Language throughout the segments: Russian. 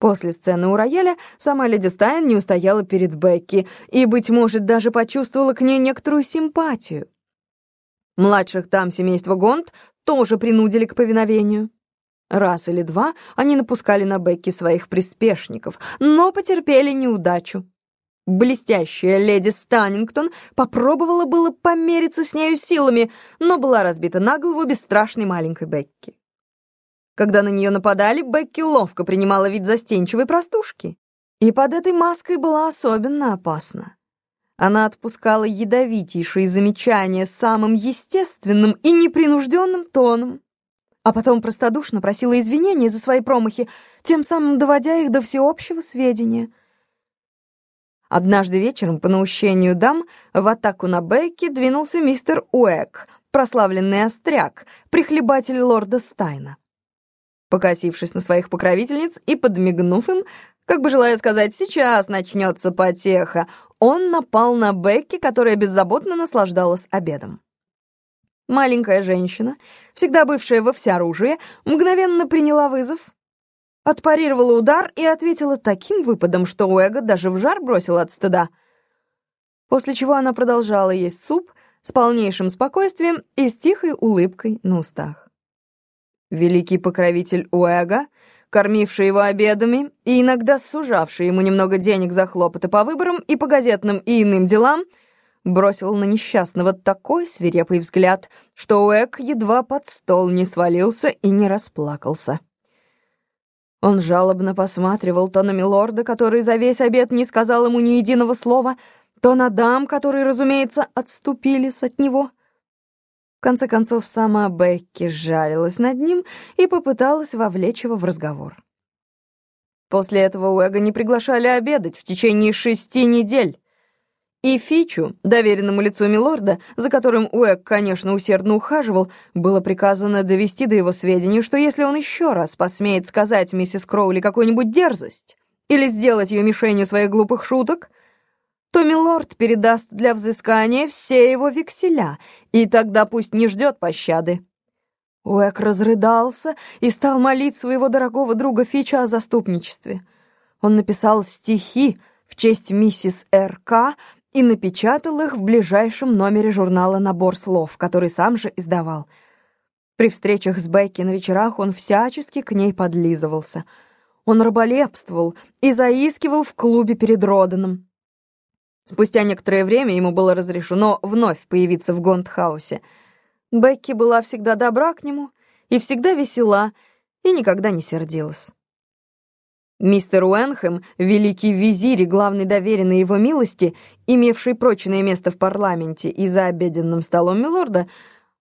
После сцены у рояля сама леди Стайн не устояла перед Бекки и, быть может, даже почувствовала к ней некоторую симпатию. Младших дам семейства Гонт тоже принудили к повиновению. Раз или два они напускали на Бекки своих приспешников, но потерпели неудачу. Блестящая леди Станнингтон попробовала было помериться с нею силами, но была разбита на голову бесстрашной маленькой Бекки. Когда на нее нападали, Бекки ловко принимала вид застенчивой простушки. И под этой маской была особенно опасна. Она отпускала ядовитейшие замечания самым естественным и непринужденным тоном, а потом простодушно просила извинения за свои промахи, тем самым доводя их до всеобщего сведения. Однажды вечером, по наущению дам, в атаку на Бекки двинулся мистер Уэк, прославленный остряк, прихлебатель лорда Стайна. Покосившись на своих покровительниц и подмигнув им, как бы желая сказать «сейчас начнется потеха», он напал на Бекки, которая беззаботно наслаждалась обедом. Маленькая женщина, всегда бывшая во всеоружии, мгновенно приняла вызов, отпарировала удар и ответила таким выпадом, что Уэга даже в жар бросил от стыда. После чего она продолжала есть суп с полнейшим спокойствием и с тихой улыбкой на устах. Великий покровитель Уэга — кормивший его обедами и иногда сужавший ему немного денег за хлопоты по выборам и по газетным и иным делам, бросил на несчастного такой свирепый взгляд, что Уэк едва под стол не свалился и не расплакался. Он жалобно посматривал то на милорда, который за весь обед не сказал ему ни единого слова, то на дам, которые, разумеется, отступились от него — в конце концов, сама Бекки сжалилась над ним и попыталась вовлечь его в разговор. После этого Уэга не приглашали обедать в течение шести недель. И Фичу, доверенному лицу милорда, за которым Уэг, конечно, усердно ухаживал, было приказано довести до его сведения, что если он еще раз посмеет сказать миссис Кроули какую-нибудь дерзость или сделать ее мишенью своих глупых шуток, то милорд передаст для взыскания все его векселя, и тогда пусть не ждет пощады». Уэк разрыдался и стал молить своего дорогого друга Фича о заступничестве. Он написал стихи в честь миссис Р.К. и напечатал их в ближайшем номере журнала «Набор слов», который сам же издавал. При встречах с Бекки на вечерах он всячески к ней подлизывался. Он раболепствовал и заискивал в клубе перед Роданом. Спустя некоторое время ему было разрешено вновь появиться в Гондхаусе. Бекки была всегда добра к нему и всегда весела, и никогда не сердилась. Мистер Уэнхэм, великий визирь и главный доверенный его милости, имевший прочное место в парламенте и за обеденным столом милорда,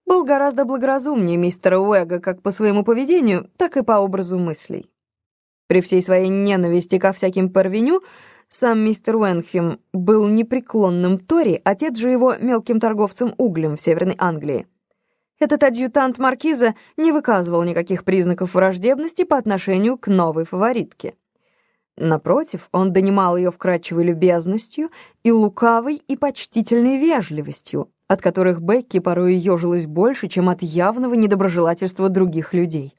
был гораздо благоразумнее мистера Уэга как по своему поведению, так и по образу мыслей. При всей своей ненависти ко всяким парвеню сам мистер Уэнхем был непреклонным Тори, отец же его мелким торговцем углем в Северной Англии. Этот адъютант Маркиза не выказывал никаких признаков враждебности по отношению к новой фаворитке. Напротив, он донимал ее вкрадчивой любезностью и лукавой и почтительной вежливостью, от которых Бекки порой ежилась больше, чем от явного недоброжелательства других людей.